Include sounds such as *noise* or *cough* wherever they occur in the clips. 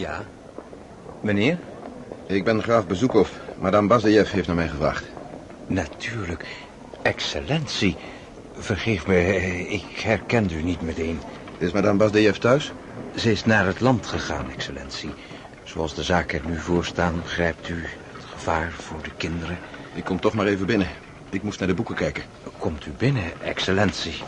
Ja. Meneer? Ik ben graaf Bezoekov. Madame Bazayev heeft naar mij gevraagd. Natuurlijk. Excellentie. Vergeef me, eh, ik herkende u niet meteen. Is madame Bazayev thuis? Ze is naar het land gegaan, excellentie. Zoals de zaken er nu voor staan, begrijpt u het gevaar voor de kinderen. Ik kom toch maar even binnen. Ik moest naar de boeken kijken. Komt u binnen, excellentie.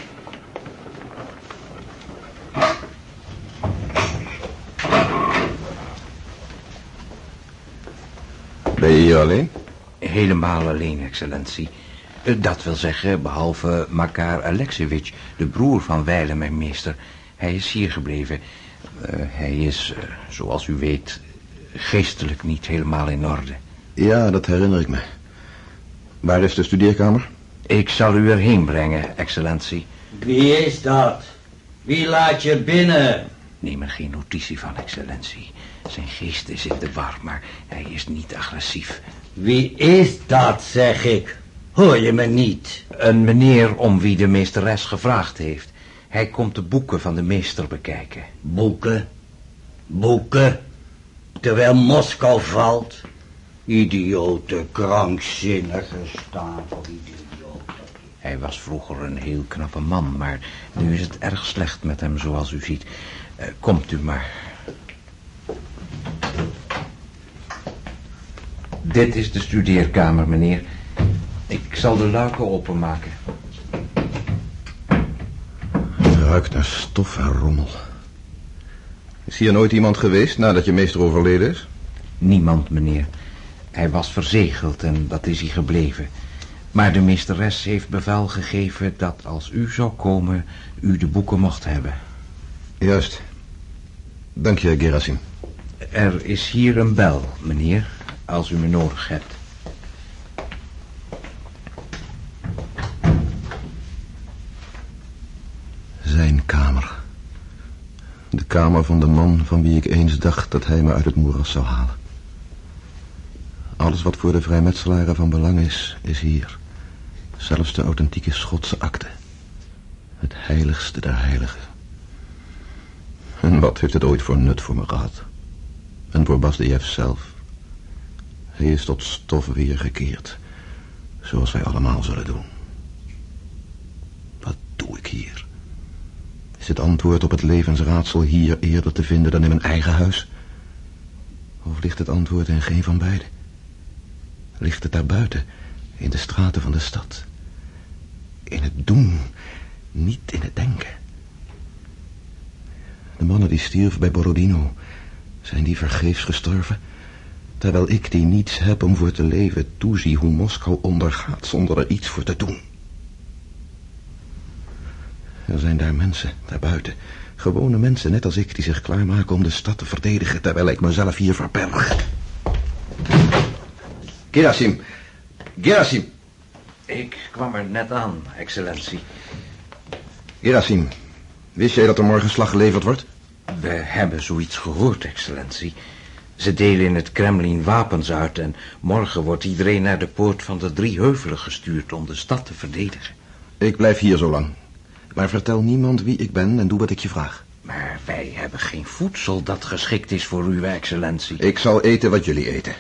Hier alleen? Helemaal alleen, excellentie. Eh, Dat wil zeggen, behalve Makar Alexevich, de broer van Weile, mijn meester. Hij is hier gebleven. Eh, hij is, eh, zoals u weet, geestelijk niet helemaal in orde. Ja, dat herinner ik me. Waar is de studeerkamer? Ik zal u erheen brengen, excellentie. Wie is dat? Wie laat je binnen? Neem er geen notitie van, excellentie. Zijn geest is in de war, maar hij is niet agressief. Wie is dat, zeg ik? Hoor je me niet? Een meneer om wie de meesteres gevraagd heeft. Hij komt de boeken van de meester bekijken. Boeken? Boeken? Terwijl Moskou valt? Idiote, krankzinnige stapel idioten. Hij was vroeger een heel knappe man, maar nu is het erg slecht met hem, zoals u ziet. Eh, komt u maar. Dit is de studeerkamer, meneer. Ik zal de luiken openmaken. Het ruikt naar stof en rommel. Is hier nooit iemand geweest nadat je meester overleden is? Niemand, meneer. Hij was verzegeld en dat is hij gebleven. Maar de meesteres heeft bevel gegeven dat als u zou komen, u de boeken mocht hebben. Juist. Dank je, Gerasim. Er is hier een bel, meneer, als u me nodig hebt. Zijn kamer. De kamer van de man van wie ik eens dacht dat hij me uit het moeras zou halen. Alles wat voor de vrijmetselaren van belang is, is hier. Zelfs de authentieke Schotse akte. Het heiligste der heiligen. En wat heeft het ooit voor nut voor me gehad? En voor Basdejev zelf? Hij is tot stof weergekeerd. Zoals wij allemaal zullen doen. Wat doe ik hier? Is het antwoord op het levensraadsel hier eerder te vinden dan in mijn eigen huis? Of ligt het antwoord in geen van beide? Ligt het daar buiten, in de straten van de stad? In het doen, niet in het denken. De mannen die stierven bij Borodino, zijn die vergeefs gestorven? Terwijl ik die niets heb om voor te leven, toezie hoe Moskou ondergaat zonder er iets voor te doen. Er zijn daar mensen, daarbuiten. Gewone mensen, net als ik, die zich klaarmaken om de stad te verdedigen... terwijl ik mezelf hier verberg. Gerasim. Gerasim. Ik kwam er net aan, excellentie. Gerasim. Wist jij dat er morgen slag geleverd wordt? We hebben zoiets gehoord, excellentie. Ze delen in het Kremlin wapens uit en morgen wordt iedereen naar de poort van de drie heuvelen gestuurd om de stad te verdedigen. Ik blijf hier zo lang. Maar vertel niemand wie ik ben en doe wat ik je vraag. Maar wij hebben geen voedsel dat geschikt is voor uw excellentie. Ik zal eten wat jullie eten.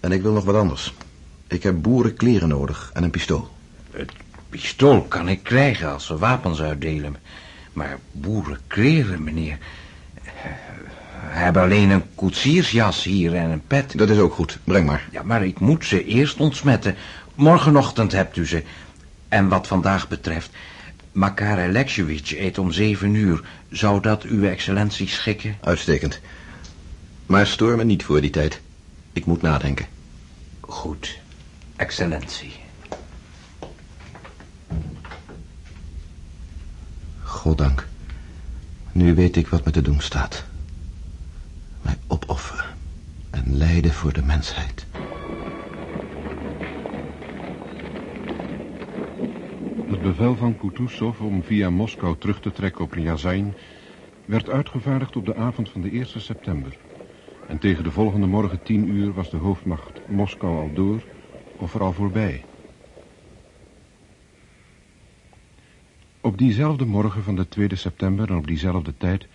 En ik wil nog wat anders. Ik heb boerenkleren nodig en een pistool. Het pistool kan ik krijgen als we wapens uitdelen. Maar boerenkleren, meneer... We hebben alleen een koetsiersjas hier en een pet. Dat is ook goed. Breng maar. Ja, maar ik moet ze eerst ontsmetten. Morgenochtend hebt u ze. En wat vandaag betreft... Makar eet om zeven uur. Zou dat uw excellentie schikken? Uitstekend. Maar stoor me niet voor die tijd. Ik moet nadenken. Goed, excellentie. Goddank. Nu weet ik wat me te doen staat. Mij opofferen en lijden voor de mensheid. Het bevel van Kutuzov om via Moskou terug te trekken op Ryazijn werd uitgevaardigd op de avond van de 1 september. En tegen de volgende morgen tien uur was de hoofdmacht Moskou al door of er al voorbij. Op diezelfde morgen van de 2 september en op diezelfde tijd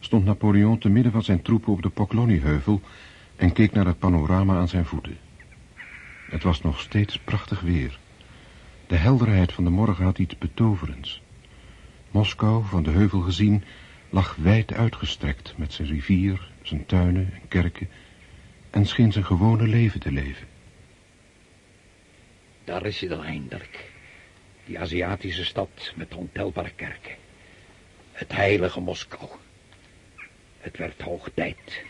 stond Napoleon te midden van zijn troepen op de Poklonyheuvel en keek naar het panorama aan zijn voeten. Het was nog steeds prachtig weer. De helderheid van de morgen had iets betoverends. Moskou, van de heuvel gezien, lag wijd uitgestrekt met zijn rivier, zijn tuinen en kerken en scheen zijn gewone leven te leven. Daar is hij dan eindelijk. Die Aziatische stad met ontelbare kerken. Het heilige Moskou. Het werd hoog tijd.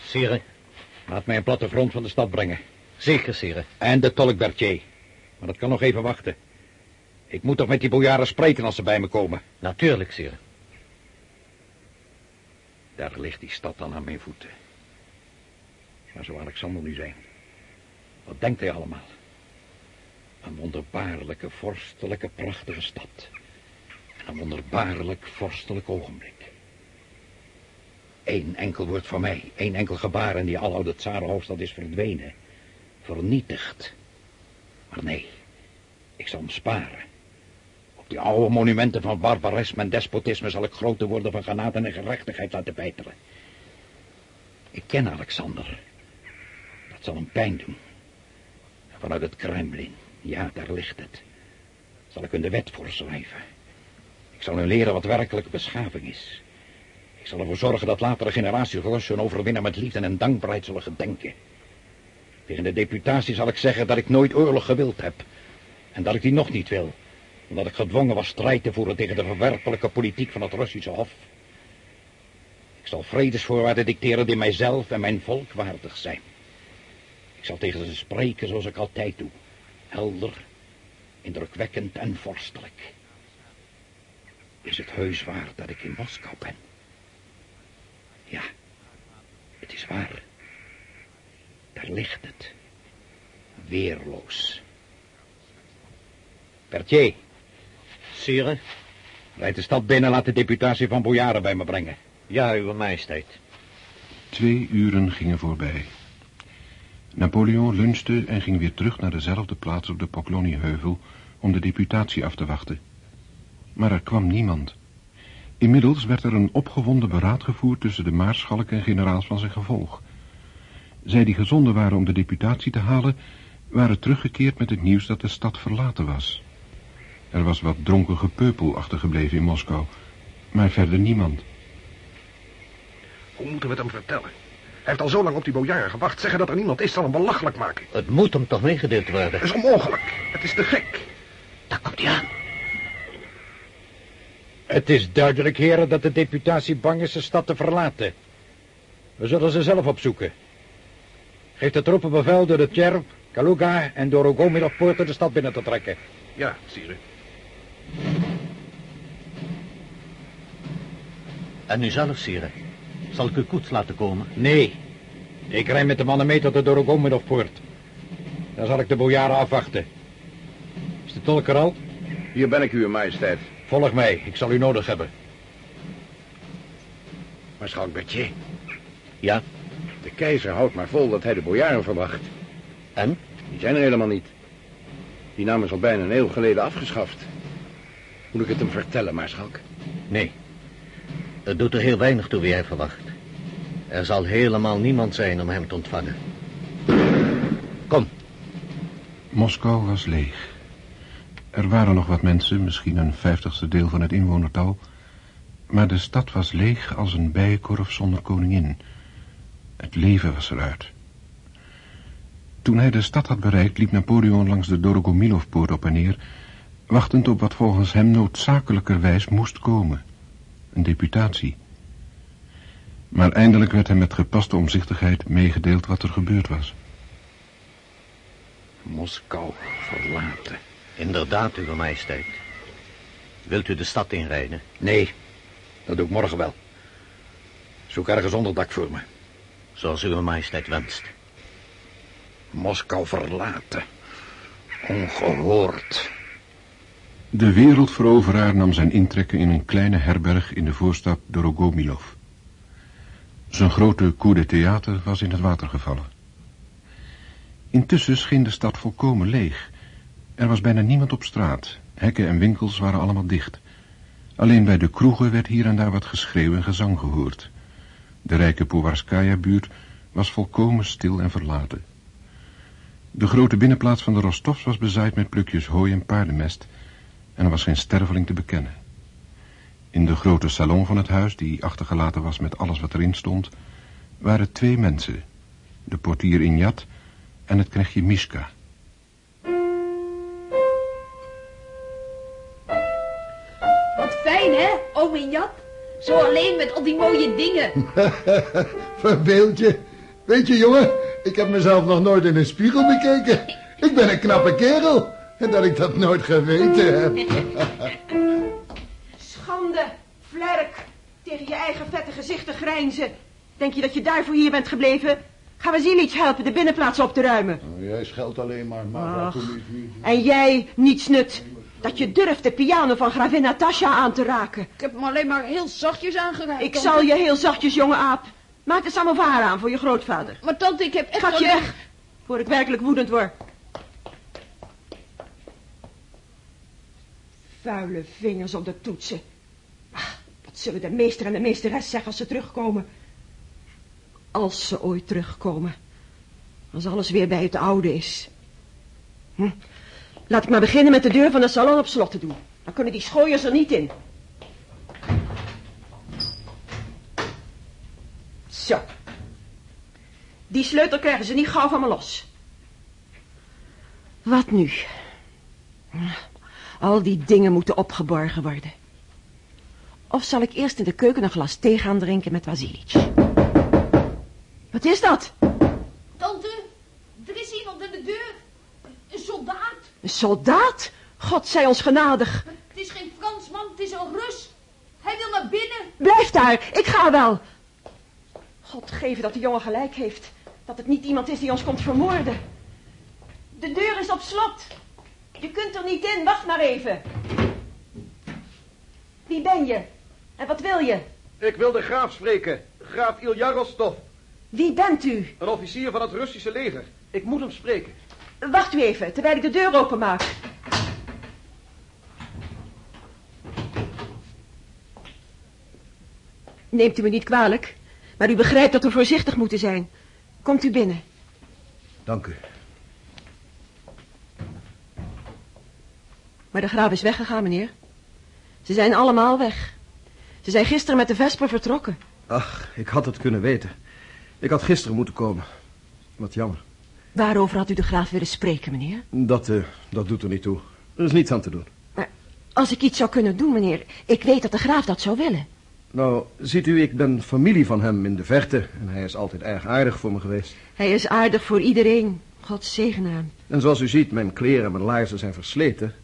Sire, laat mij een plattegrond van de stad brengen. zeker, sire. En de tolk Berthier. Maar dat kan nog even wachten. Ik moet toch met die bojaren spreken als ze bij me komen. Natuurlijk, sire. Daar ligt die stad dan aan mijn voeten. Waar zou Alexander nu zijn? Wat denkt hij allemaal? Een wonderbaarlijke, vorstelijke, prachtige stad. En een wonderbaarlijk, vorstelijk ogenblik. Eén enkel woord van mij, één enkel gebaar en die aloude tsarenhoofdstad is verdwenen. Vernietigd. Maar nee, ik zal hem sparen. Op die oude monumenten van barbarisme en despotisme zal ik grote woorden van genade en gerechtigheid laten bijtelen. Ik ken Alexander. Dat zal hem pijn doen. Vanuit het Kremlin, ja, daar ligt het. Zal ik hun de wet voorschrijven. Ik zal hun leren wat werkelijke beschaving is. Ik zal ervoor zorgen dat latere generaties Rus hun overwinnaar met liefde en dankbaarheid zullen gedenken. Tegen de deputatie zal ik zeggen dat ik nooit oorlog gewild heb. En dat ik die nog niet wil. Omdat ik gedwongen was strijd te voeren tegen de verwerpelijke politiek van het Russische Hof. Ik zal vredesvoorwaarden dicteren die mijzelf en mijn volk waardig zijn. Ik zal tegen ze spreken zoals ik altijd doe. Helder, indrukwekkend en vorstelijk. Is het heus waar dat ik in Moskou ben? Ja, het is waar. Daar ligt het. Weerloos. Berthier, Sire? rijd de stad binnen en laat de deputatie van bojaren bij me brengen. Ja, uw majesteit. Twee uren gingen voorbij. Napoleon lunchte en ging weer terug naar dezelfde plaats op de Poklonyheuvel om de deputatie af te wachten. Maar er kwam niemand. Inmiddels werd er een opgewonden beraad gevoerd tussen de maarschalken en generaals van zijn gevolg. Zij die gezonden waren om de deputatie te halen, waren teruggekeerd met het nieuws dat de stad verlaten was. Er was wat dronken gepeupel achtergebleven in Moskou, maar verder niemand. Hoe moeten we het hem vertellen? Hij heeft al zo lang op die bojaren gewacht. Zeggen dat er niemand is zal hem belachelijk maken. Het moet hem toch meegedeeld worden? Dat is onmogelijk. Het is te gek. Daar komt hij aan. Het is duidelijk, heren, dat de deputatie bang is de stad te verlaten. We zullen ze zelf opzoeken. Geef de troepen bevel door de Tjerv, Kaluga en door Ogomilov-poorten de stad binnen te trekken. Ja, sire. En u zelf, sire? Zal ik uw koets laten komen? Nee, ik rij met de mannen mee tot de Dorogomilov-poort. Dan zal ik de bojaren afwachten. Is de tolk er al? Hier ben ik, uw majesteit. Volg mij, ik zal u nodig hebben. Maar schalk Berthier, Ja. de keizer houdt maar vol dat hij de bojaren verwacht. En? Die zijn er helemaal niet. Die naam is al bijna een eeuw geleden afgeschaft. Moet ik het hem vertellen, maarschalk? Nee. Het doet er heel weinig toe wie hij verwacht. Er zal helemaal niemand zijn om hem te ontvangen. Kom. Moskou was leeg. Er waren nog wat mensen, misschien een vijftigste deel van het inwonertal. Maar de stad was leeg als een bijenkorf zonder koningin. Het leven was eruit. Toen hij de stad had bereikt, liep Napoleon langs de Dorogomilov-poort op en neer, wachtend op wat volgens hem noodzakelijkerwijs moest komen. Een deputatie. Maar eindelijk werd hem met gepaste omzichtigheid meegedeeld wat er gebeurd was. Moskou verlaten. Inderdaad, uw majesteit. Wilt u de stad inrijden? Nee, dat doe ik morgen wel. Zoek ergens onderdak voor me. Zoals uw majesteit wenst. Moskou verlaten. Ongehoord. De wereldveroveraar nam zijn intrekken in een kleine herberg in de voorstad Dorogomilov. Zijn grote coup de theater was in het water gevallen. Intussen scheen de stad volkomen leeg. Er was bijna niemand op straat. Hekken en winkels waren allemaal dicht. Alleen bij de kroegen werd hier en daar wat geschreeuw en gezang gehoord. De rijke Powarskaya-buurt was volkomen stil en verlaten. De grote binnenplaats van de Rostovs was bezaaid met plukjes hooi en paardenmest en er was geen sterveling te bekennen. In de grote salon van het huis, die achtergelaten was met alles wat erin stond, waren twee mensen, de portier Injat en het knechtje Miska. Wat fijn, hè, oom Injat? Zo alleen met al die mooie dingen. *laughs* Verbeeld je. Weet je, jongen, ik heb mezelf nog nooit in een spiegel bekeken. Ik ben een knappe kerel. En dat ik dat nooit geweten heb. *laughs* Schande, vlerk. Tegen je eigen vette gezicht te grijnzen. Denk je dat je daarvoor hier bent gebleven? Ga Vasilic helpen de binnenplaats op te ruimen. Oh, jij scheldt alleen maar, maar. En jij, niets nut. Dat je durft de piano van gravin Natasha aan te raken. Ik heb hem alleen maar heel zachtjes aangeraakt. Ik zal je heel zachtjes, jonge aap. Maak de samovar aan voor je grootvader. Maar tante, ik heb echt Gaat je weg, voor ik werkelijk woedend word. Vuile vingers op de toetsen. Ah, wat zullen de meester en de meesteres zeggen als ze terugkomen? Als ze ooit terugkomen. Als alles weer bij het oude is. Hm. Laat ik maar beginnen met de deur van de salon op slot te doen. Dan kunnen die schooiers er niet in. Zo. Die sleutel krijgen ze niet gauw van me los. Wat nu? Al die dingen moeten opgeborgen worden. Of zal ik eerst in de keuken een glas thee gaan drinken met Vasilic? Wat is dat? Tante, er is iemand aan de deur. Een soldaat. Een soldaat? God zij ons genadig. Het is geen Fransman, het is een Rus. Hij wil naar binnen. Blijf daar, ik ga wel. God geven dat de jongen gelijk heeft. Dat het niet iemand is die ons komt vermoorden. De deur is op slot. Je kunt er niet in, wacht maar even. Wie ben je? En wat wil je? Ik wil de graaf spreken. Graaf Ilja Rostov. Wie bent u? Een officier van het Russische leger. Ik moet hem spreken. Wacht u even, terwijl ik de deur openmaak. Neemt u me niet kwalijk, maar u begrijpt dat we voorzichtig moeten zijn. Komt u binnen. Dank u. Maar de graaf is weggegaan, meneer. Ze zijn allemaal weg. Ze zijn gisteren met de Vesper vertrokken. Ach, ik had het kunnen weten. Ik had gisteren moeten komen. Wat jammer. Waarover had u de graaf willen spreken, meneer? Dat, eh, dat doet er niet toe. Er is niets aan te doen. Maar als ik iets zou kunnen doen, meneer... Ik weet dat de graaf dat zou willen. Nou, ziet u, ik ben familie van hem in de verte. En hij is altijd erg aardig voor me geweest. Hij is aardig voor iedereen. God zegen hem. En zoals u ziet, mijn kleren en mijn laarzen zijn versleten.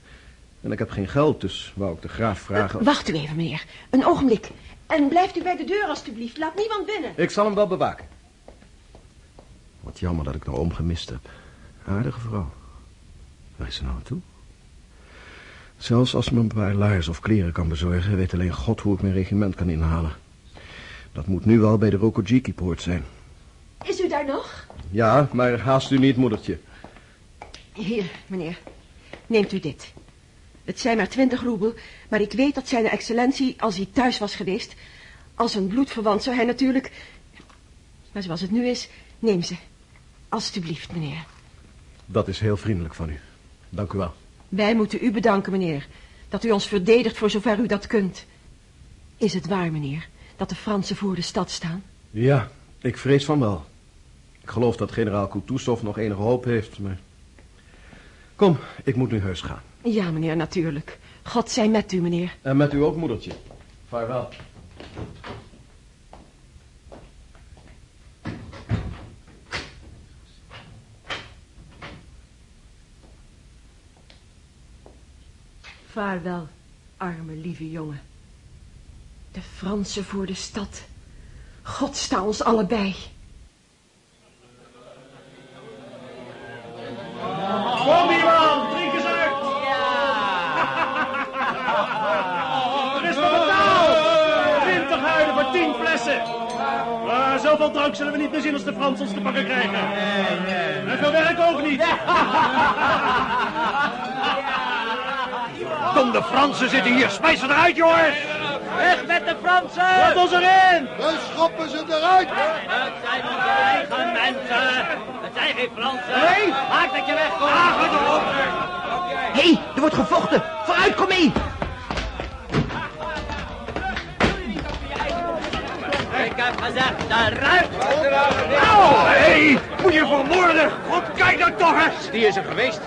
En ik heb geen geld, dus wou ik de graaf vragen... Wacht u even, meneer. Een ogenblik. En blijft u bij de deur, alstublieft. Laat niemand binnen. Ik zal hem wel bewaken. Wat jammer dat ik nou omgemist heb. Aardige vrouw. Waar is ze nou aan toe? Zelfs als ze me een paar laars of kleren kan bezorgen... weet alleen God hoe ik mijn regiment kan inhalen. Dat moet nu wel bij de Rokojiki-poort zijn. Is u daar nog? Ja, maar haast u niet, moedertje. Hier, meneer. Neemt u dit. Het zijn maar twintig roebel, maar ik weet dat zijn excellentie, als hij thuis was geweest... als een bloedverwant zou hij natuurlijk... Maar zoals het nu is, neem ze. Alsjeblieft, meneer. Dat is heel vriendelijk van u. Dank u wel. Wij moeten u bedanken, meneer. Dat u ons verdedigt voor zover u dat kunt. Is het waar, meneer, dat de Fransen voor de stad staan? Ja, ik vrees van wel. Ik geloof dat generaal Kutuzov nog enige hoop heeft, maar... Kom, ik moet nu heus gaan. Ja, meneer, natuurlijk. God zij met u, meneer. En met u ook, moedertje. Vaarwel. Vaarwel, arme lieve jongen. De Fransen voor de stad. God sta ons allebei. Kom iemand, drink eens uit! Er is nog betaald! 20 huiden voor 10 flessen! Ah, zoveel drank zullen we niet meer zien als de Fransen ons te pakken krijgen. En veel werk ook niet. Verdomde *laughs* Fransen zitten hier. Smijt ze eruit, jongens. Weg met de Fransen! Laat ons erin! We schoppen ze eruit. Het zijn onze eigen mensen. Het zijn geen Fransen. Nee! Maak dat je wegkomt. erop! Hé, hey, er wordt gevochten. Vooruit, kom mee. Gezegd, eruit! Hé, moet je vermoorden? God, kijk nou toch eens. Die is er geweest.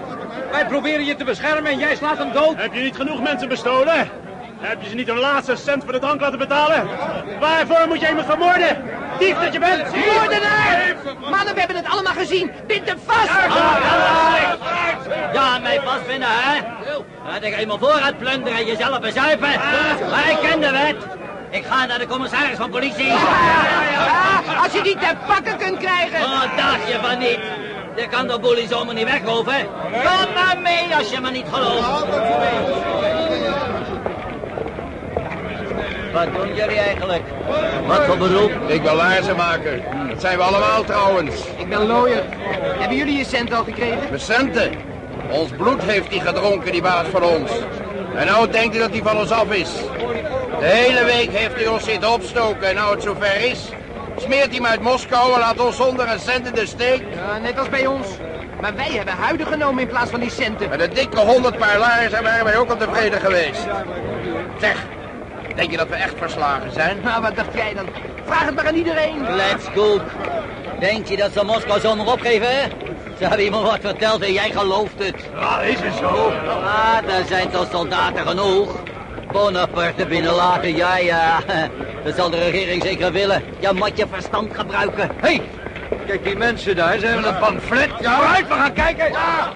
Wij proberen je te beschermen en jij slaat hem dood. Heb je niet genoeg mensen bestolen? Heb je ze niet een laatste cent voor de drank laten betalen? Waarvoor moet je iemand vermoorden? Dief dat je bent! Moordenaar! Mannen, we hebben het allemaal gezien. Bind hem vast. Ja, mij vastbinden, hè? Laat ik eenmaal vooruit plunderen en jezelf bezuipen. Maar ik ken de wet. Ik ga naar de commissaris van politie. Ja, als je die te pakken kunt krijgen. Oh, dacht je van niet. Je kan de boelie zomaar niet wegroven. Kom maar mee als je me niet gelooft. Wat doen jullie eigenlijk? Wat voor beroep? Ik ben laarzenmaker. Dat zijn we allemaal trouwens. Ik ben lawyer. Hebben jullie je cent al gekregen? We centen. Ons bloed heeft hij gedronken, die baas van ons. En nou denkt hij dat hij van ons af is. De hele week heeft hij ons zitten opstoken en nou het zover is... smeert hij hem uit Moskou en laat ons zonder een cent in de steek. Ja, net als bij ons. Maar wij hebben huiden genomen in plaats van die centen. Met een dikke honderd paar laarzen waren wij ook al tevreden geweest. Zeg, denk je dat we echt verslagen zijn? Nou, wat dacht jij dan? Vraag het maar aan iedereen. Kletskoek. Denk je dat ze Moskou zomaar opgeven, hè? Ze hebben iemand wat verteld en jij gelooft het. Ja, is het zo? Ah, daar zijn toch soldaten genoeg. Bonaparte binnenlaten, ja, ja. *laughs* Dat zal de regering zeker willen. Je moet je verstand gebruiken. Hé, hey, kijk die mensen daar. Ze hebben een pamflet. Ja, vooruit, we gaan kijken. Ja.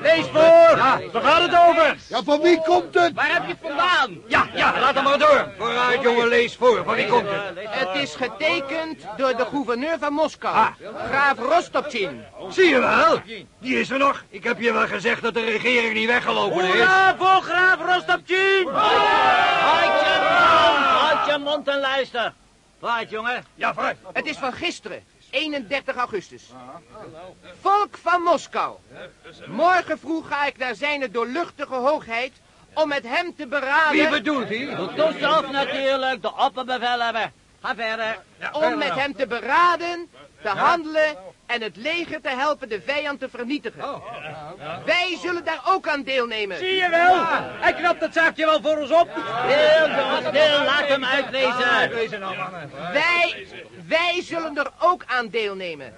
Lees voor! Ja, waar gaat het over? Ja, van wie komt het? Waar heb je het vandaan? Ja, ja, laat hem maar door. Vooruit, jongen, lees voor. Van wie komt het? Het is getekend door de gouverneur van Moskou. Graaf Rostopchin. Zie je wel? Die is er nog. Ik heb je wel gezegd dat de regering niet weggelopen is. Hoera voor graaf Rostopchin! Houd je mond, houd je mond en luister. Vooruit, jongen. Ja, vooruit. Het is van gisteren, 31 augustus. Volk van Moskou. Morgen vroeg ga ik naar zijn doorluchtige hoogheid om met hem te beraden... Wie bedoelt hij? Toezelf natuurlijk, de opperbevelhebber. Ga verder. om met hem te beraden, te handelen en het leger te helpen de vijand te vernietigen. Wij zullen daar ook aan deelnemen. Zie je wel? Hij knapt het zaakje wel voor ons op. Stil, jongen, stil. Laat hem uitlezen. Wij, wij zullen er ook aan deelnemen.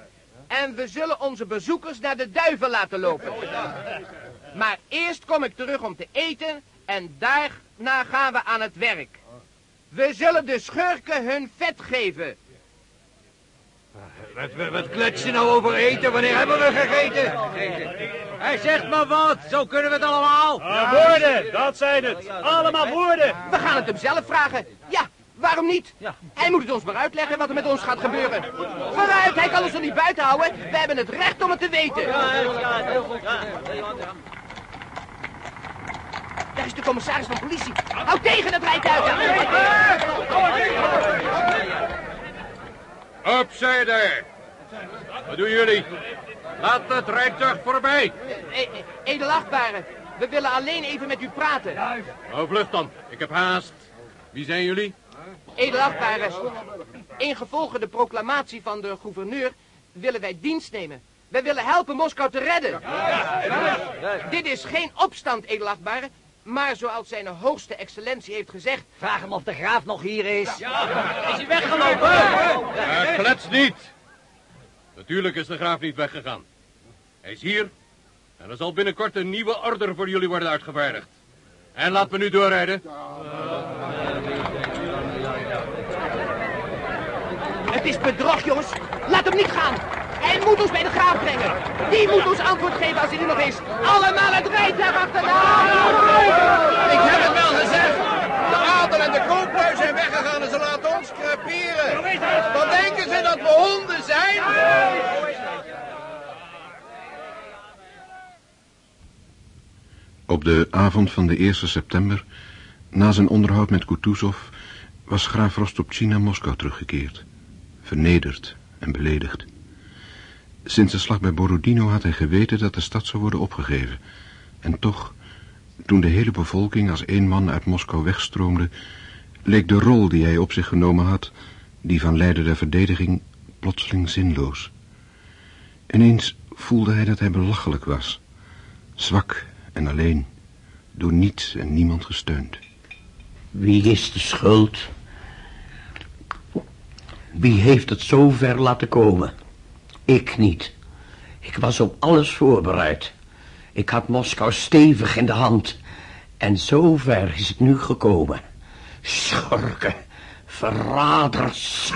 En we zullen onze bezoekers naar de duivel laten lopen. Maar eerst kom ik terug om te eten en daarna gaan we aan het werk. We zullen de schurken hun vet geven. Wat, wat, wat klets je nou over eten? Wanneer hebben we gegeten? Hij zegt maar wat, zo kunnen we het allemaal. woorden, dat zijn het. Allemaal woorden. We gaan het hem zelf vragen. Ja, waarom niet? Hij moet het ons maar uitleggen wat er met ons gaat gebeuren. Vooruit, hij kan ons er niet buiten houden. We hebben het recht om het te weten. heel goed. Daar is de commissaris van politie. Hou tegen het rijtuig. Opzij daar. Wat doen jullie? Laat het rijtuig voorbij. Edelachtbare, we willen alleen even met u praten. Nou, vlug dan. Ik heb haast. Wie zijn jullie? Edelachtbare, ingevolge de proclamatie van de gouverneur willen wij dienst nemen. Wij willen helpen Moskou te redden. Dit is geen opstand, edelachtbare, maar zoals zijn hoogste excellentie heeft gezegd... Vraag hem of de graaf nog hier is. Is hij weggelopen? Ja, klets niet. Natuurlijk is de graaf niet weggegaan. Hij is hier. En er zal binnenkort een nieuwe order voor jullie worden uitgevaardigd. En laat me nu doorrijden. Het is bedrog, jongens. Laat hem niet gaan. Hij moet ons bij de graaf brengen. Die moet ons antwoord geven als hij er nog is. Allemaal het rijtuig achterna. Ik heb het wel gezegd. De adel en de kooplui zijn weggegaan en ze laten ons creperen. Wat denken ze dat we honden zijn? Op de avond van de 1 september, na zijn onderhoud met Kutuzov, was graaf Rostopchin naar Moskou teruggekeerd. Vernederd en beledigd. Sinds de slag bij Borodino had hij geweten dat de stad zou worden opgegeven. En toch, toen de hele bevolking als één man uit Moskou wegstroomde, leek de rol die hij op zich genomen had, die van leider der verdediging, plotseling zinloos. Ineens voelde hij dat hij belachelijk was. Zwak en alleen, door niets en niemand gesteund. Wie is de schuld? Wie heeft het zo ver laten komen? Ik niet. Ik was op alles voorbereid. Ik had Moskou stevig in de hand. En zo ver is het nu gekomen. Schurken, verraders.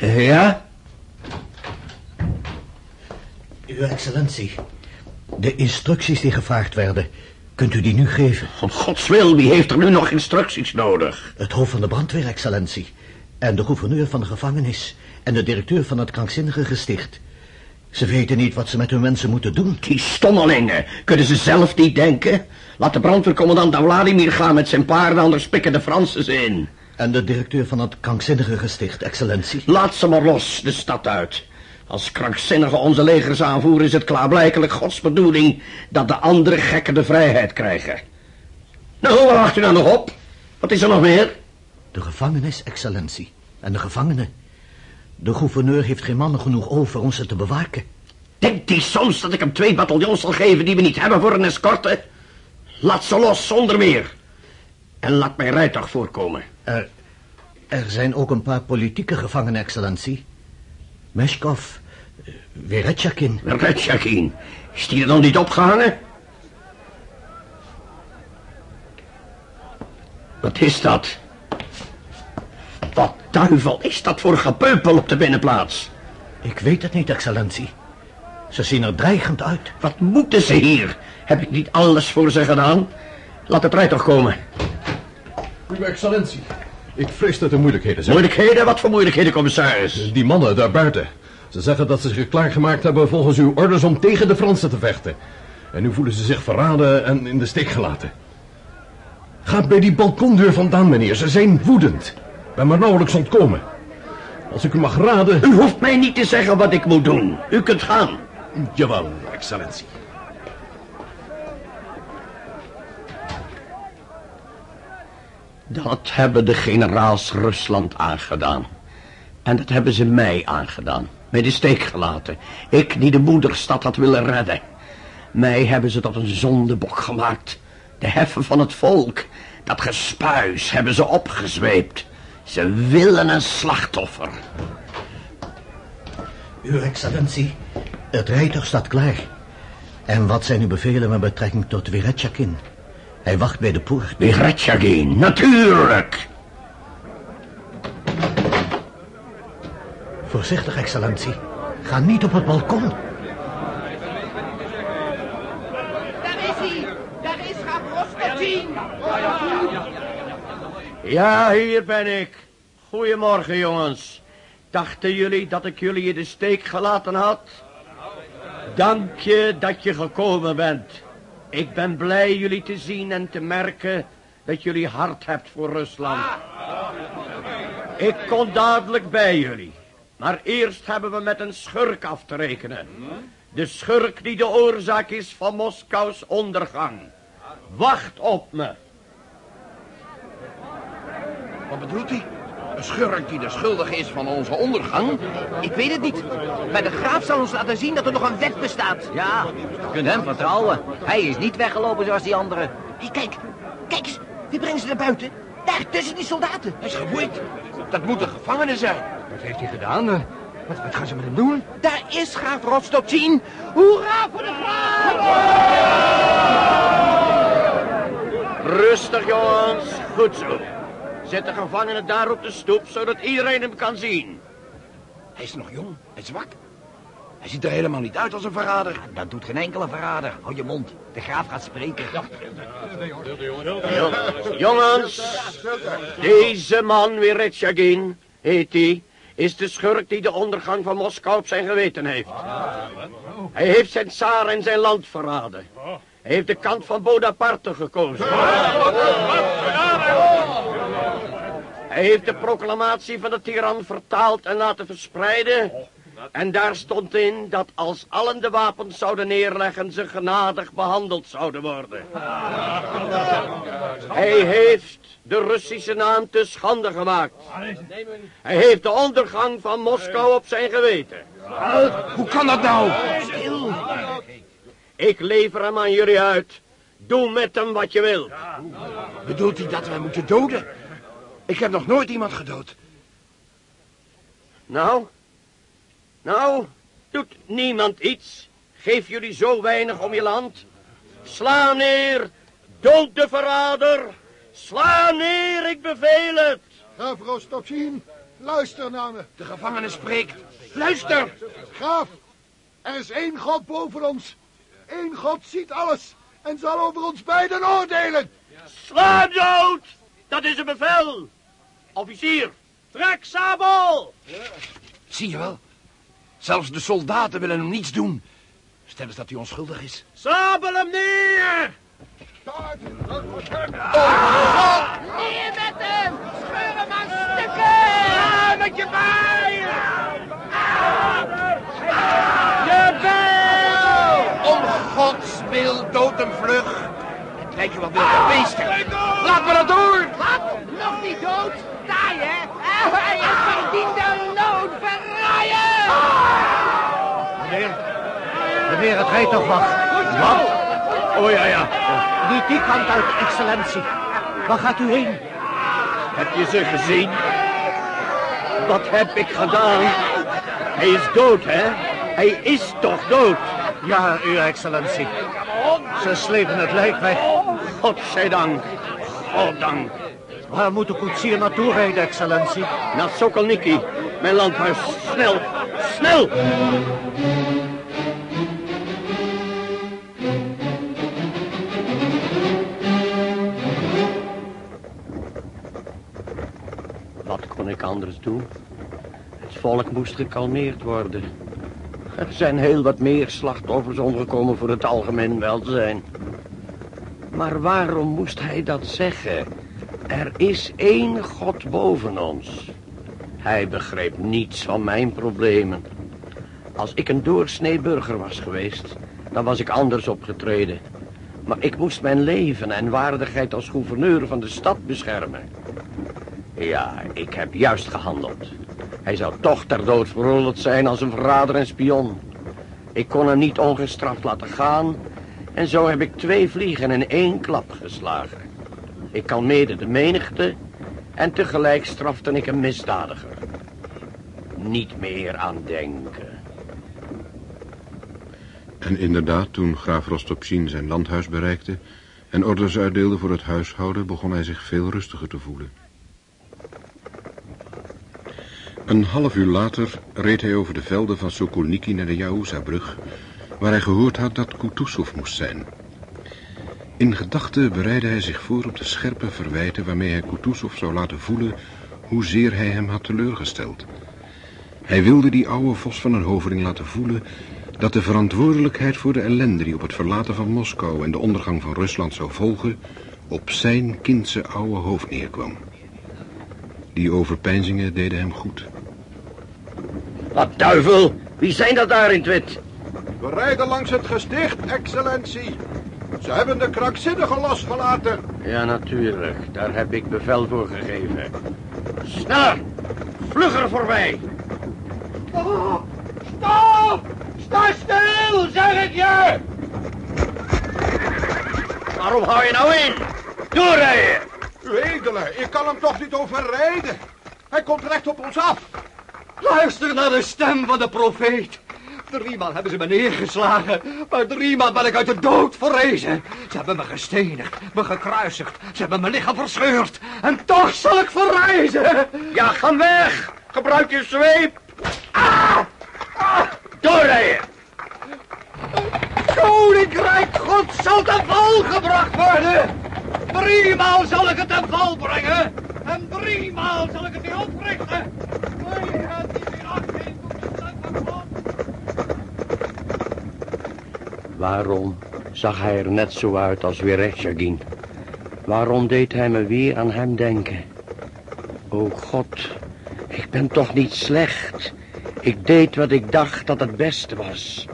Ja? Uw excellentie, de instructies die gevraagd werden, kunt u die nu geven? Om gods wil, wie heeft er nu nog instructies nodig? Het hoofd van de brandweer, excellentie. En de gouverneur van de gevangenis. En de directeur van het krankzinnige gesticht. Ze weten niet wat ze met hun mensen moeten doen. Die stommelingen, kunnen ze zelf niet denken? Laat de brandweercommandant naar Vladimir gaan met zijn paarden, anders pikken de Fransen ze in. En de directeur van het krankzinnige gesticht, excellentie. Laat ze maar los, de stad uit. Als krankzinnigen onze legers aanvoeren, is het klaarblijkelijk Gods bedoeling dat de andere gekken de vrijheid krijgen. Nou, waar wacht u nou nog op? Wat is er nog meer? De gevangenis, excellentie. En de gevangenen. De gouverneur heeft geen mannen genoeg over om ze te bewaken. Denkt hij soms dat ik hem twee bataljons zal geven die we niet hebben voor een escorte? Laat ze los, zonder meer. En laat mijn rijtuig voorkomen. Er, er zijn ook een paar politieke gevangenen, excellentie. Meshkov, Veretjakin. Veretjakin, is die er dan niet opgehangen? Wat is dat? Wat duivel is dat voor gepeupel op de binnenplaats? Ik weet het niet, excellentie. Ze zien er dreigend uit. Wat moeten ze hier? Heb ik niet alles voor ze gedaan? Laat het rijtuig komen. Uw excellentie, ik vrees dat er moeilijkheden zijn. Moeilijkheden? Wat voor moeilijkheden, commissaris? Die mannen daar buiten. Ze zeggen dat ze zich klaargemaakt hebben volgens uw orders om tegen de Fransen te vechten. En nu voelen ze zich verraden en in de steek gelaten. Ga bij die balkondeur vandaan, meneer. Ze zijn woedend. Ben maar nauwelijks ontkomen. Als ik u mag raden... U hoeft mij niet te zeggen wat ik moet doen. U kunt gaan. Jawel, excellentie. Dat hebben de generaals Rusland aangedaan. En dat hebben ze mij aangedaan. Mij de steek gelaten. Ik die de moederstad had willen redden. Mij hebben ze tot een zondebok gemaakt. De heffen van het volk. Dat gespuis hebben ze opgezweept. Ze willen een slachtoffer. Uw excellentie, het rijtuig staat klaar. En wat zijn uw bevelen met betrekking tot Veretjakin? Hij wacht bij de poort. Veretjakin, natuurlijk. Voorzichtig, excellentie. Ga niet op het balkon. Daar is hij. Daar is graaf Rostochin. Ja, hier ben ik. Goedemorgen, jongens. Dachten jullie dat ik jullie in de steek gelaten had? Dank je dat je gekomen bent. Ik ben blij jullie te zien en te merken dat jullie hart hebt voor Rusland. Ik kom dadelijk bij jullie. Maar eerst hebben we met een schurk af te rekenen. De schurk die de oorzaak is van Moskous ondergang. Wacht op me. Wat bedoelt hij? Een schurk die de schuldige is van onze ondergang? Ik weet het niet. Maar de graaf zal ons laten zien dat er nog een wet bestaat. Ja, je kunt hem vertrouwen. Hij is niet weggelopen zoals die anderen. Hey, kijk, kijk eens. Wie brengen ze naar buiten? Daar, tussen die soldaten. Hij is geboeid. Dat moet een gevangene zijn. Wat heeft hij gedaan? Wat, wat gaan ze met hem doen? Daar is graaf Rostochin. Hoera voor de graaf! Rustig, jongens. Goed zo. Zet de gevangene daar op de stoep, zodat iedereen hem kan zien. Hij is nog jong en zwak. Hij ziet er helemaal niet uit als een verrader. Dat doet geen enkele verrader. Hou je mond. De graaf gaat spreken. Jongens, deze man, Wiretjagin, heet hij, is de schurk die de ondergang van Moskou op zijn geweten heeft. Hij heeft zijn tsaar en zijn land verraden. Hij heeft de kant van Bonaparte gekozen. Hij heeft de proclamatie van de tiran vertaald en laten verspreiden. En daar stond in dat als allen de wapens zouden neerleggen, ze genadig behandeld zouden worden. Hij heeft de Russische naam te schande gemaakt. Hij heeft de ondergang van Moskou op zijn geweten. Hoe kan dat nou? Stil. Ik lever hem aan jullie uit. Doe met hem wat je wilt. Bedoelt hij dat hem moeten doden? Ik heb nog nooit iemand gedood. Nou? Nou, doet niemand iets? Geef jullie zo weinig om je land? Sla neer! Dood de verrader! Sla neer, ik beveel het! Graaf Rostopchin, luister naar me. De gevangene spreekt. Luister! Graaf, er is één God boven ons. Eén God ziet alles en zal over ons beiden oordelen. Sla hem dood! Dat is een bevel! Officier, trek sabel! Zie je wel? Zelfs de soldaten willen hem niets doen. Stel eens dat hij onschuldig is. Sabel hem neer! Neer met hem! Scheur hem aan stukken! Ja, met je bij! Je bijl! Om Gods wil, dood hem vlug. Het lijkt je wel wilde beesten. Laat me dat door! Wat? Nog niet dood? Taaien? Hij heeft verdiende loon verraaien! Meneer, meneer, het wacht. Wat? Oh ja, ja. Niet die kant uit, excellentie. Waar gaat u heen? Heb je ze gezien? Wat heb ik gedaan? Hij is dood, hè? Hij is toch dood? Ja, uw excellentie. Ze slepen het lijk weg. Godzijdank. Goddank. Waar moet de koetsier naartoe rijden, excellentie? Naar Sokolniki, mijn landhuis. Snel, snel! Ik anders doen? Het volk moest gekalmeerd worden. Er zijn heel wat meer slachtoffers omgekomen voor het algemeen welzijn. Maar waarom moest hij dat zeggen? Er is één God boven ons. Hij begreep niets van mijn problemen. Als ik een doorsnee burger was geweest, dan was ik anders opgetreden. Maar ik moest mijn leven en waardigheid als gouverneur van de stad beschermen. Ja, ik heb juist gehandeld. Hij zou toch ter dood veroordeeld zijn als een verrader en spion. Ik kon hem niet ongestraft laten gaan... en zo heb ik twee vliegen in één klap geslagen. Ik kalmeerde de menigte... en tegelijk strafte ik een misdadiger. Niet meer aan denken. En inderdaad, toen graaf Rostopchin zijn landhuis bereikte... en orders uitdeelde voor het huishouden... begon hij zich veel rustiger te voelen. Een half uur later reed hij over de velden van Sokolniki naar de Yaouza-brug... waar hij gehoord had dat Kutuzov moest zijn. In gedachten bereidde hij zich voor op de scherpe verwijten... waarmee hij Kutuzov zou laten voelen hoezeer hij hem had teleurgesteld. Hij wilde die oude vos van een hovering laten voelen... dat de verantwoordelijkheid voor de ellende die op het verlaten van Moskou... en de ondergang van Rusland zou volgen... op zijn kindse oude hoofd neerkwam. Die overpeinzingen deden hem goed. Wat duivel! Wie zijn dat daar in het wit? We rijden langs het gesticht, excellentie. Ze hebben de krankzinnigen losgelaten. Ja, natuurlijk. Daar heb ik bevel voor gegeven. Sneller! Vlugger voorbij! Stop! Stop! Sta stil, zeg ik je! Waarom hou je nou in? Doorrijden! Uw edele, ik kan hem toch niet overrijden. Hij komt recht op ons af. Luister naar de stem van de profeet. Driemaal hebben ze me neergeslagen, maar driemaal ben ik uit de dood verrezen. Ze hebben me gestenigd, me gekruisigd, ze hebben mijn lichaam verscheurd. En toch zal ik verrijzen. Ja, ga weg! Gebruik je zweep! Ah! Ah! Doorrijden! Koninkrijk God zal ten val gebracht worden. Driemaal zal ik het ten val brengen. En driemaal zal ik het weer oprichten. Vrijheid die weer afgeeft op de stem van God. Waarom zag hij er net zo uit als Vereshchagin? Waarom deed hij me weer aan hem denken? O God, ik ben toch niet slecht. Ik deed wat ik dacht dat het beste was.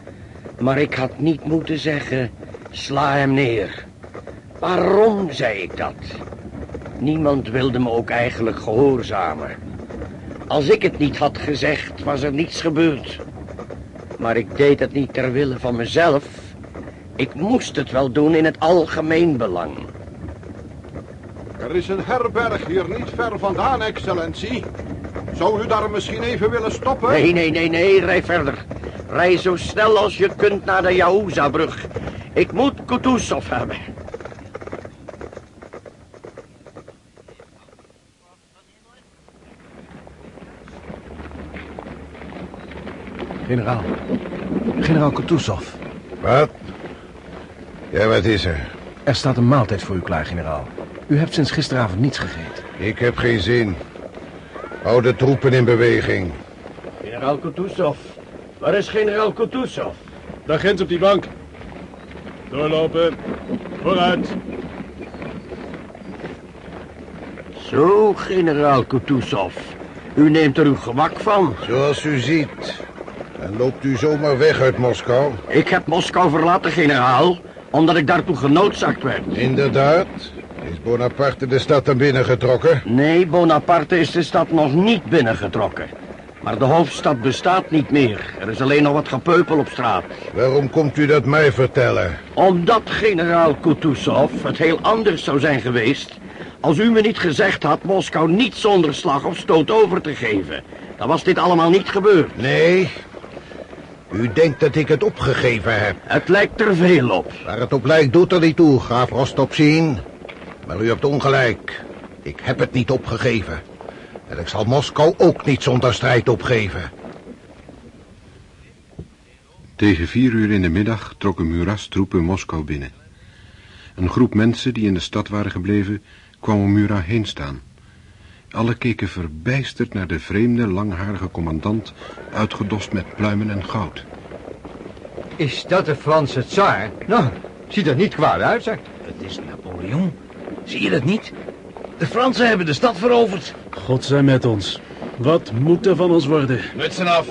Maar ik had niet moeten zeggen, sla hem neer. Waarom zei ik dat? Niemand wilde me ook eigenlijk gehoorzamen. Als ik het niet had gezegd, was er niets gebeurd. Maar ik deed het niet ter wille van mezelf. Ik moest het wel doen in het algemeen belang. Er is een herberg hier niet ver vandaan, excellentie. Zou u daar misschien even willen stoppen? Nee, nee, nee, nee, rij verder. Rij zo snel als je kunt naar de Yahuza-brug. Ik moet Kutuzov hebben. Generaal. Generaal Kutuzov. Wat? Ja, wat is er? Er staat een maaltijd voor u klaar, generaal. U hebt sinds gisteravond niets gegeten. Ik heb geen zin. Hou de troepen in beweging. Generaal Kutuzov. Waar is generaal Kutuzov? Daar ginds op die bank. Doorlopen. Vooruit. Zo, generaal Kutuzov. U neemt er uw gemak van. Zoals u ziet. En loopt u zomaar weg uit Moskou? Ik heb Moskou verlaten, generaal, omdat ik daartoe genoodzaakt werd. Inderdaad. Is Bonaparte de stad dan binnengetrokken? Nee, Bonaparte is de stad nog niet binnengetrokken. Maar de hoofdstad bestaat niet meer. Er is alleen nog wat gepeupel op straat. Waarom komt u dat mij vertellen? Omdat generaal Kutuzov het heel anders zou zijn geweest... als u me niet gezegd had Moskou niet zonder slag of stoot over te geven. Dan was dit allemaal niet gebeurd. Nee, u denkt dat ik het opgegeven heb. Het lijkt er veel op. Waar het op lijkt doet er niet toe, graaf Rostop zien. Maar u hebt ongelijk. Ik heb het niet opgegeven. En ik zal Moskou ook niet zonder strijd opgeven. Tegen vier uur in de middag trokken Murat's troepen Moskou binnen. Een groep mensen die in de stad waren gebleven, kwam om Murat heen staan. Alle keken verbijsterd naar de vreemde, langharige commandant, uitgedost met pluimen en goud. Is dat de Franse tsaar? Nou, ziet er niet kwaad uit, zeg. Het is Napoleon. Zie je dat niet? De Fransen hebben de stad veroverd. God zij met ons. Wat moet er van ons worden? Mutsen af.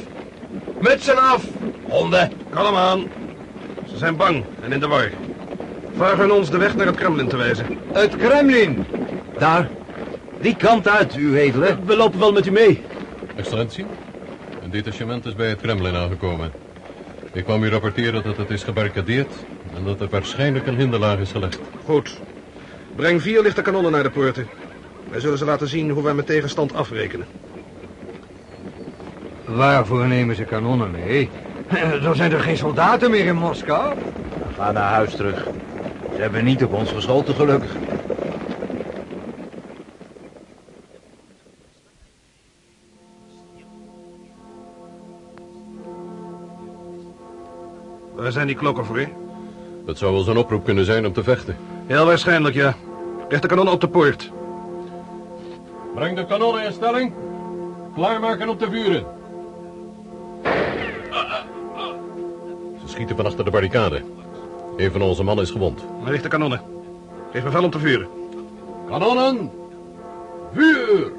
Mutsen af. Honden. Kalm aan. Ze zijn bang en in de war. Vraag hun ons de weg naar het Kremlin te wijzen. Het Kremlin? Daar. Die kant uit, uw edele. We lopen wel met u mee. Excellentie, een detachement is bij het Kremlin aangekomen. Ik kwam u rapporteren dat het is gebarricadeerd en dat er waarschijnlijk een hinderlaag is gelegd. Goed. Breng vier lichte kanonnen naar de poorten. Wij zullen ze laten zien hoe wij met tegenstand afrekenen. Waarvoor nemen ze kanonnen mee? Er zijn er geen soldaten meer in Moskou? Ga naar huis terug. Ze hebben niet op ons geschoten, gelukkig. Waar zijn die klokken voor, hè? Dat zou wel zo'n oproep kunnen zijn om te vechten. Heel waarschijnlijk, ja. Richt de kanonnen op de poort. Breng de kanonnen in stelling. Klaarmaken om te vuren. Ze schieten van achter de barricade. Een van onze mannen is gewond. Richt de kanonnen. Geef bevel om te vuren. Kanonnen! Vuur!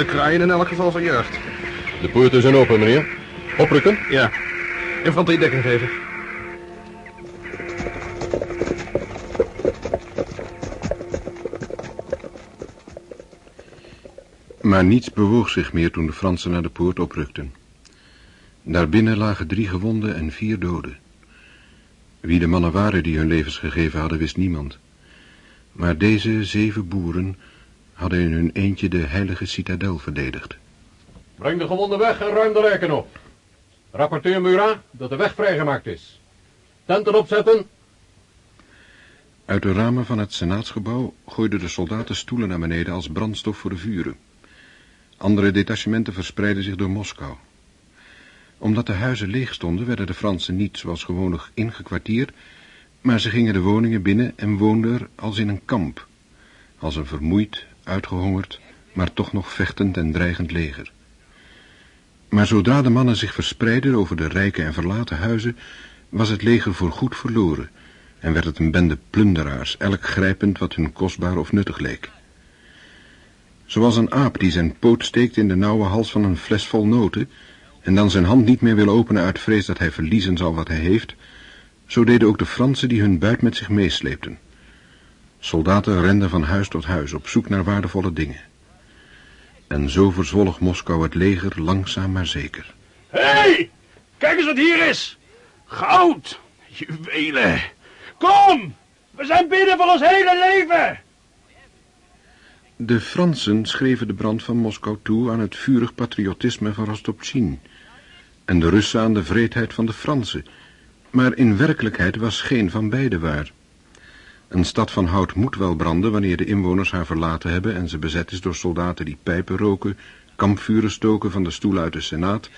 De kraaien in elk geval verjaagd. De poorten zijn open, meneer. Oprukken? Ja. Infanterie dekking geven. Maar niets bewoog zich meer toen de Fransen naar de poort oprukten. Daarbinnen lagen drie gewonden en vier doden. Wie de mannen waren die hun levens gegeven hadden, wist niemand. Maar deze zeven boeren hadden in hun eentje de heilige citadel verdedigd. Breng de gewonden weg en ruim de lijken op. Rapporteer Murat dat de weg vrijgemaakt is. Tenten opzetten. Uit de ramen van het senaatsgebouw gooiden de soldaten stoelen naar beneden als brandstof voor de vuren. Andere detachementen verspreidden zich door Moskou. Omdat de huizen leeg stonden, werden de Fransen niet zoals gewoonlijk ingekwartierd, maar ze gingen de woningen binnen en woonden er als in een kamp, als een vermoeid, uitgehongerd, maar toch nog vechtend en dreigend leger. Maar zodra de mannen zich verspreidden over de rijke en verlaten huizen, was het leger voorgoed verloren en werd het een bende plunderaars, elk grijpend wat hun kostbaar of nuttig leek. Zoals een aap die zijn poot steekt in de nauwe hals van een fles vol noten en dan zijn hand niet meer wil openen uit vrees dat hij verliezen zal wat hij heeft, zo deden ook de Fransen die hun buit met zich meesleepten. Soldaten renden van huis tot huis op zoek naar waardevolle dingen. En zo verzwolg Moskou het leger langzaam maar zeker. Hé, hey, kijk eens wat hier is. Goud, juwelen. Kom, we zijn binnen voor ons hele leven. De Fransen schreven de brand van Moskou toe aan het vurig patriotisme van Rostopchin en de Russen aan de vreedheid van de Fransen, maar in werkelijkheid was geen van beide waar. Een stad van hout moet wel branden wanneer de inwoners haar verlaten hebben en ze bezet is door soldaten die pijpen roken, kampvuren stoken van de stoelen uit de Senaat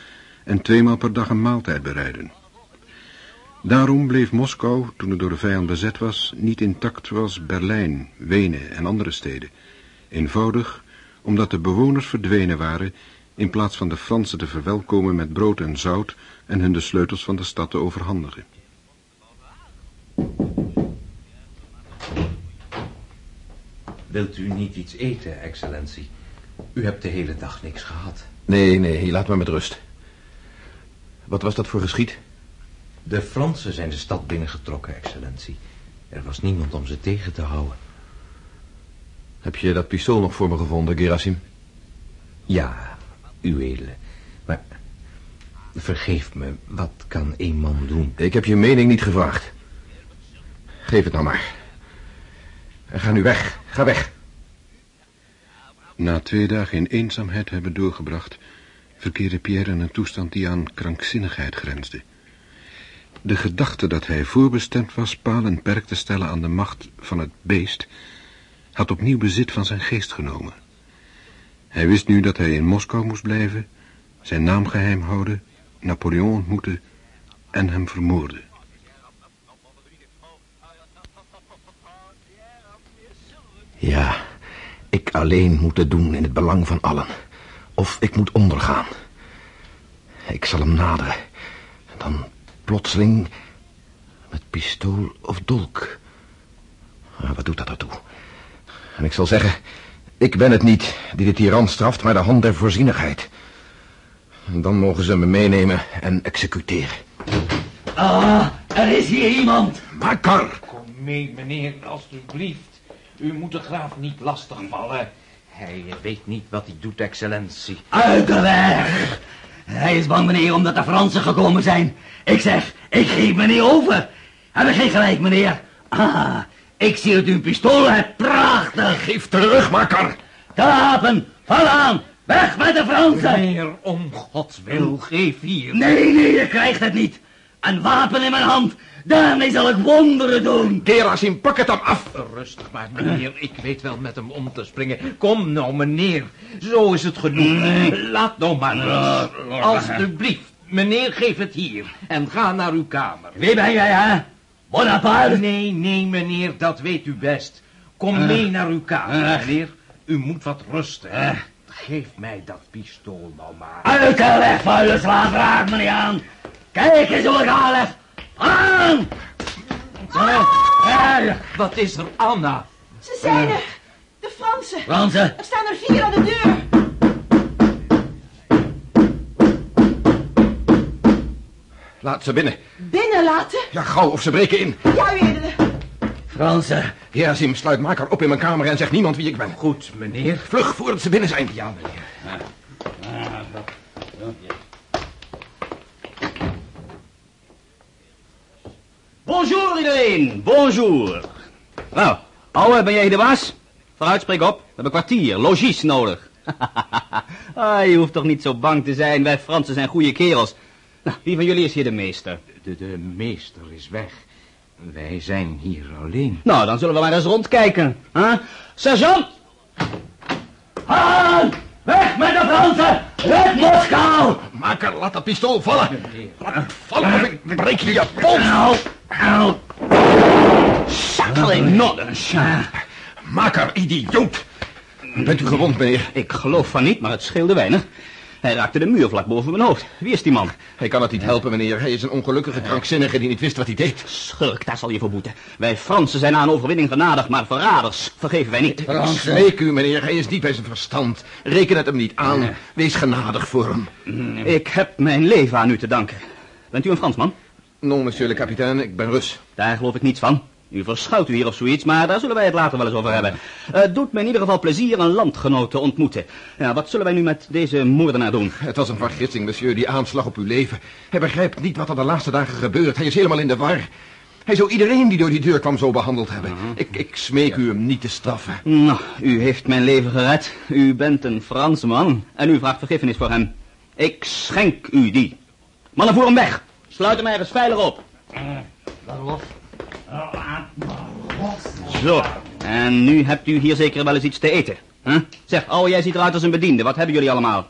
en tweemaal per dag een maaltijd bereiden. Daarom bleef Moskou, toen het door de vijand bezet was, niet intact zoals Berlijn, Wenen en andere steden. Eenvoudig omdat de bewoners verdwenen waren in plaats van de Fransen te verwelkomen met brood en zout en hun de sleutels van de stad te overhandigen. Wilt u niet iets eten, excellentie? U hebt de hele dag niks gehad. Nee, nee, laat me met rust. Wat was dat voor geschied? De Fransen zijn de stad binnengetrokken, excellentie. Er was niemand om ze tegen te houden. Heb je dat pistool nog voor me gevonden, Gerasim? Ja, uw edele. Maar vergeef me, wat kan een man doen? Ik heb je mening niet gevraagd. Geef het nou maar. En ga nu weg. Ga weg. Na twee dagen in eenzaamheid hebben doorgebracht... verkeerde Pierre in een toestand die aan krankzinnigheid grensde. De gedachte dat hij voorbestemd was paal en perk te stellen aan de macht van het beest... had opnieuw bezit van zijn geest genomen. Hij wist nu dat hij in Moskou moest blijven... zijn naam geheim houden, Napoleon ontmoeten en hem vermoorden. Ja, ik alleen moet het doen in het belang van allen. Of ik moet ondergaan. Ik zal hem naderen. Dan plotseling met pistool of dolk. Maar wat doet dat ertoe? En ik zal zeggen, ik ben het niet die de tiran straft, maar de hand der voorzienigheid. En dan mogen ze me meenemen en executeren. Ah, er is hier iemand. Makar! Kom mee, meneer, alstublieft. U moet de graaf niet lastigvallen. Hij weet niet wat hij doet, excellentie. Uit de weg! Hij is bang, meneer, omdat de Fransen gekomen zijn. Ik zeg, ik geef meneer over. Heb ik geen gelijk, meneer? Ah, ik zie dat u een pistool hebt. Prachtig. Geef terug, makker. De wapen, val aan. Weg met de Fransen. Meneer, om gods wil, geef hier. Nee, nee, je krijgt het niet. Een wapen in mijn hand. Daarmee zal ik wonderen doen. Gerasim, pak het hem af. Rustig maar, meneer. Ik weet wel met hem om te springen. Kom nou, meneer. Zo is het genoeg. Laat nou maar los. Alsjeblieft. Meneer, geef het hier. En ga naar uw kamer. Wie ben jij, hè? Bonaparte? Nee, nee, meneer. Dat weet u best. Kom mee naar uw kamer, meneer. U moet wat rusten. Geef mij dat pistool nou maar. Uit de weg, vuile slaaf. Raak me niet aan. Kijk eens hoe ik aanleg. Aan! Ah! Wat is er, Anna? Ze zijn er. De Fransen. Fransen? Er staan er vier aan de deur. Laat ze binnen. Binnen laten? Ja, gauw, of ze breken in. Ja, uw edele. Fransen. Gerasim, sluit Makar op in mijn kamer en zeg niemand wie ik ben. Goed, meneer. Vlug, voordat ze binnen zijn. Ja, meneer. Bonjour iedereen, bonjour. Nou, ouwe, ben jij de baas? Vooruit, spreek op. We hebben kwartier, logies nodig. *laughs* ah, je hoeft toch niet zo bang te zijn, wij Fransen zijn goede kerels. Nou, wie van jullie is hier de meester? De, de meester is weg. Wij zijn hier alleen. Nou, dan zullen we maar eens rondkijken. Huh? Sergeant! Aan! Weg met de Fransen! Red Moskou! Maker, laat dat pistool vallen. Laat het vallen of ik breek je je pols. Au. Sakkeling noddens. Maker, idioot. Bent u gewond, meneer? Ik geloof van niet, maar het scheelde weinig. Hij raakte de muur vlak boven mijn hoofd. Wie is die man? Hij kan het niet helpen, meneer. Hij is een ongelukkige krankzinnige die niet wist wat hij deed. Schurk, daar zal je voor boeten. Wij Fransen zijn aan overwinning genadig, maar verraders vergeven wij niet. Smeek u, meneer. Hij is niet bij zijn verstand. Reken het hem niet aan. Wees genadig voor hem. Ik heb mijn leven aan u te danken. Bent u een Fransman? Non, monsieur le capitaine. Ik ben Rus. Daar geloof ik niets van. U verschuilt u hier of zoiets, maar daar zullen wij het later wel eens over hebben. Het doet me in ieder geval plezier een landgenoot te ontmoeten. Ja, wat zullen wij nu met deze moordenaar doen? Het was een vergissing, monsieur, die aanslag op uw leven. Hij begrijpt niet wat er de laatste dagen gebeurt. Hij is helemaal in de war. Hij zou iedereen die door die deur kwam zo behandeld hebben. Ik, ik smeek u hem niet te straffen. Nou, u heeft mijn leven gered. U bent een Fransman en u vraagt vergiffenis voor hem. Ik schenk u die. Mannen, voer hem weg. Sluit hem ergens veilig op. Zo, en nu hebt u hier zeker wel eens iets te eten. Huh? Zeg, oh, jij ziet eruit als een bediende. Wat hebben jullie allemaal?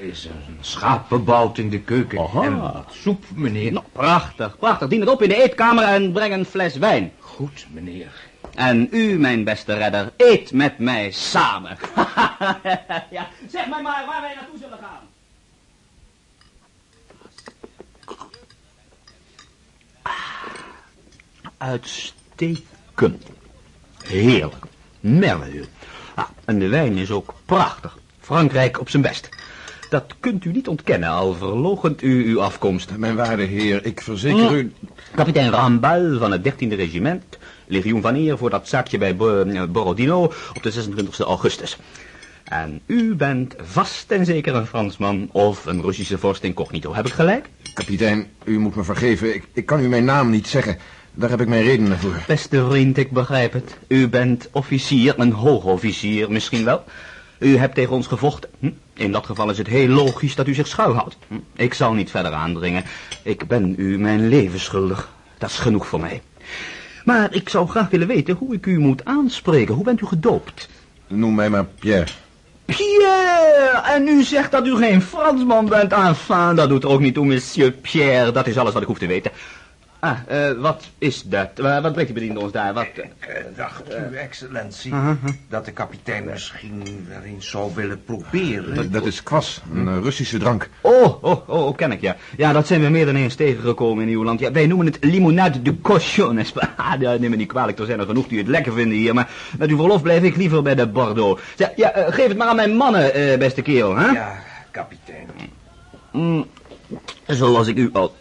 Er is een schapenbout in de keuken. En wat soep, meneer. Nou, prachtig, prachtig. Dien het op in de eetkamer en breng een fles wijn. Goed, meneer. En u, mijn beste redder, eet met mij samen. *laughs* ja, zeg mij maar waar wij naartoe zullen gaan. Uitstekend. Heerlijk. Merveilleux. Ah, en de wijn is ook prachtig. Frankrijk op zijn best. Dat kunt u niet ontkennen, al verlogent u uw afkomst. Mijn waarde heer, ik verzeker u... Kapitein Rambal van het 13e regiment. Legioen van eer voor dat zaakje bij eh, Borodino op de 26e augustus. En u bent vast en zeker een Fransman of een Russische vorst incognito. Heb ik gelijk? Kapitein, u moet me vergeven. Ik, ik kan u mijn naam niet zeggen. Daar heb ik mijn redenen voor. Beste vriend, ik begrijp het. U bent officier, een hoogofficier misschien wel. U hebt tegen ons gevochten. Hm? In dat geval is het heel logisch dat u zich schuilhoudt. Hm? Ik zal niet verder aandringen. Ik ben u mijn leven schuldig. Dat is genoeg voor mij. Maar ik zou graag willen weten hoe ik u moet aanspreken. Hoe bent u gedoopt? Noem mij maar Pierre. Pierre! En u zegt dat u geen Fransman bent. Enfin, dat doet er ook niet toe, monsieur Pierre. Dat is alles wat ik hoef te weten. Ah, eh, wat is dat? Eh, wat brengt die bediende ons daar? Wat, Ik eh, dacht, uw excellentie, dat de kapitein misschien wel eens zou willen proberen. Dat, dat is kwas, een Russische drank. Oh, oh, oh, oh, ken ik, ja. Ja, dat zijn we meer dan eens tegengekomen in uw land. Ja, wij noemen het limonade de cochon, n'est-ce pas? *laughs* Ah, ja, neem me niet kwalijk, er zijn er genoeg die het lekker vinden hier, maar met uw verlof blijf ik liever bij de Bordeaux. Zeg, ja, geef het maar aan mijn mannen, eh, beste kerel, hè? Ja, kapitein. Mm, zoals ik u al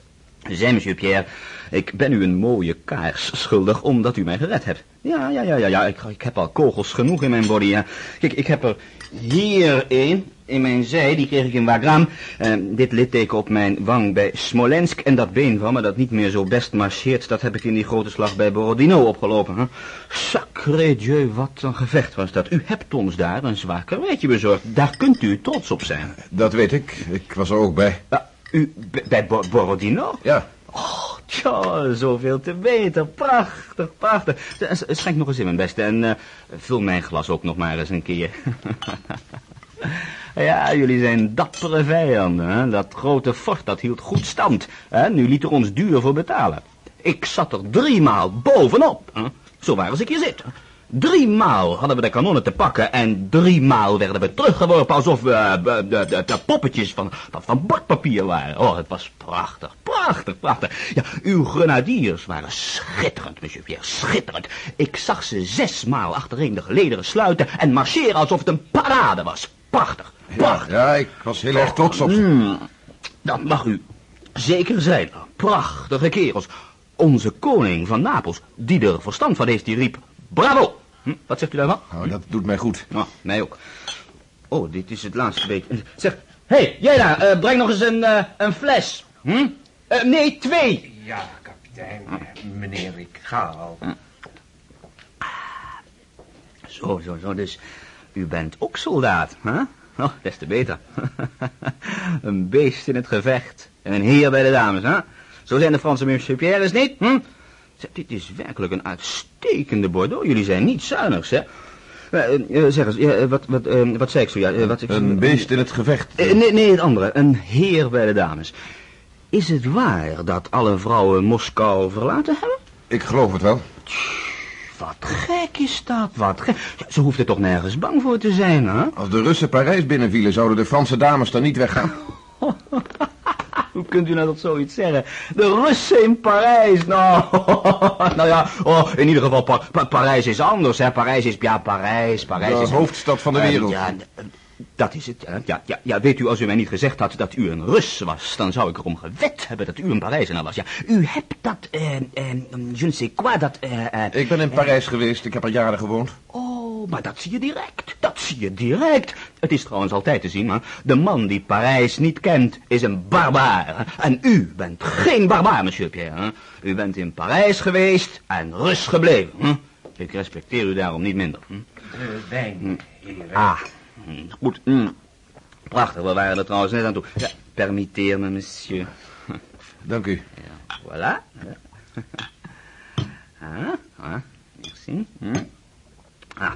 zei, monsieur Pierre, ik ben u een mooie kaars schuldig omdat u mij gered hebt. Ja, ja, ja, ja, ja, ik, ik heb al kogels genoeg in mijn body, ja. Kijk, ik heb er hier één in mijn zij, die kreeg ik in Wagram. Eh, dit litteken op mijn wang bij Smolensk en dat been van me dat niet meer zo best marcheert, dat heb ik in die grote slag bij Borodino opgelopen. Hè? Sacré Dieu, wat een gevecht was dat. U hebt ons daar een zwaar karweitje bezorgd. Daar kunt u trots op zijn. Dat weet ik. Ik was er ook bij. Ja, u, bij Bo- Borodino? Ja. Oh, tja, zoveel te beter. Prachtig, prachtig. Schenk nog eens in, mijn beste. En eh, vul mijn glas ook nog maar eens een keer. *laughs* ja, jullie zijn dappere vijanden. Hè? Dat grote fort, dat hield goed stand. Hè? Nu liet er ons duur voor betalen. Ik zat er driemaal bovenop. Zo waar als ik hier zit. Driemaal hadden we de kanonnen te pakken en driemaal werden we teruggeworpen alsof we eh, de, de, de, poppetjes van, van, van bordpapier waren. Oh, het was prachtig, prachtig, prachtig. Ja, uw grenadiers waren schitterend, monsieur Pierre, schitterend. Ik zag ze zesmaal achtereen de gelederen sluiten en marcheren alsof het een parade was. Prachtig, prachtig. Ja, ik was heel erg trots op ze. Mm, dat mag u zeker zijn. Prachtige kerels. Onze koning van Napels, die er verstand van heeft, die riep... Bravo! Hm, wat zegt u daarvan? Nou, dat doet mij goed. Nou, mij ook. Oh, dit is het laatste beetje. Zeg, hé, hey, jij daar, eh, breng nog eens een, eh, een fles. Hm? Eh, nee, twee. Ja, kapitein. Meneer, ik ga al. Zo, zo, zo, dus u bent ook soldaat, hè? Oh, des te beter. *laughs* een beest in het gevecht en een heer bij de dames, hè? Zo zijn de Franse Pierre's niet, hm? Dit is werkelijk een uitstekende Bordeaux. Jullie zijn niet zuinig, hè? Eh, eh, zeg eens, wat, wat, eh, wat zei ik zo? Ja, eh, wat ik, Een beest in het gevecht. Eh, nee, nee, het andere. Een heer bij de dames. Is het waar dat alle vrouwen Moskou verlaten hebben? Ik geloof het wel. wat gek is dat, wat gek. Ze hoeft er toch nergens bang voor te zijn, hè? Als de Russen Parijs binnenvielen, zouden de Franse dames dan niet weggaan. *laughs* *laughs* Hoe kunt u nou dat zoiets zeggen? De Russen in Parijs, *laughs* nou, nou ja, oh, in ieder geval, Pa- Pa- Parijs is anders, hè. Parijs is, ja, Parijs, Parijs De is... hoofdstad van de Eh, wereld. ja, eh, dat is het, hè. Ja, ja, ja, weet u, als u mij niet gezegd had dat u een Rus was, dan zou ik erom gewet hebben dat u een Parijzenaar was. Ja, u hebt dat, eh, eh, je ne sais quoi, dat, eh... eh, Ik ben in Parijs geweest, ik heb er jaren gewoond. Oh, maar dat zie je direct. Dat zie je direct. Het is trouwens altijd te zien, maar de man die Parijs niet kent is een barbaar. En u bent geen barbaar, monsieur Pierre. hè. U bent in Parijs geweest en rust gebleven. hè. Ik respecteer u daarom niet minder. De wijn. Ah, hm, goed. hm. Prachtig, we waren er trouwens net aan toe. Ja, permitteer me, monsieur. Dank u. Ja, voilà. Ah, *laughs* ah, merci. Ah,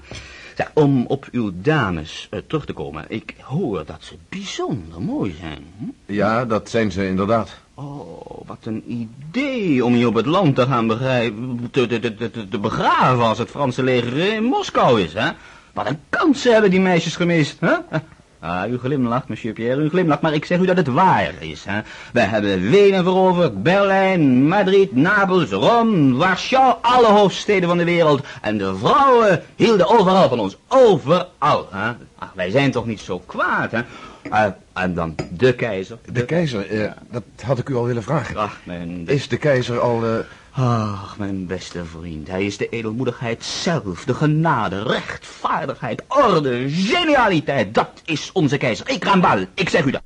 om op uw dames eh, terug te komen. Ik hoor dat ze bijzonder mooi zijn. Hm? Ja, dat zijn ze inderdaad. Oh, wat een idee om hier op het land te gaan begrijpen, te, te, te, te, te begraven als het Franse leger in Moskou is, hè? Wat een kansen hebben die meisjes gemist, hè? Ah, u glimlacht, monsieur Pierre, u glimlacht, maar ik zeg u dat het waar is, hè? Wij hebben Wenen veroverd, Berlijn, Madrid, Napels, Rome, Warschau, alle hoofdsteden van de wereld. En de vrouwen hielden overal van ons, overal, hè? Ach, wij zijn toch niet zo kwaad, hè? Eh, en dan de keizer. De keizer, eh, dat had ik u al willen vragen. Ach, mijn... Is de keizer al... eh, Ach, mijn beste vriend, hij is de edelmoedigheid zelf, de genade, rechtvaardigheid, orde, genialiteit. Dat is onze keizer. Ik raam bal, ik zeg u dat.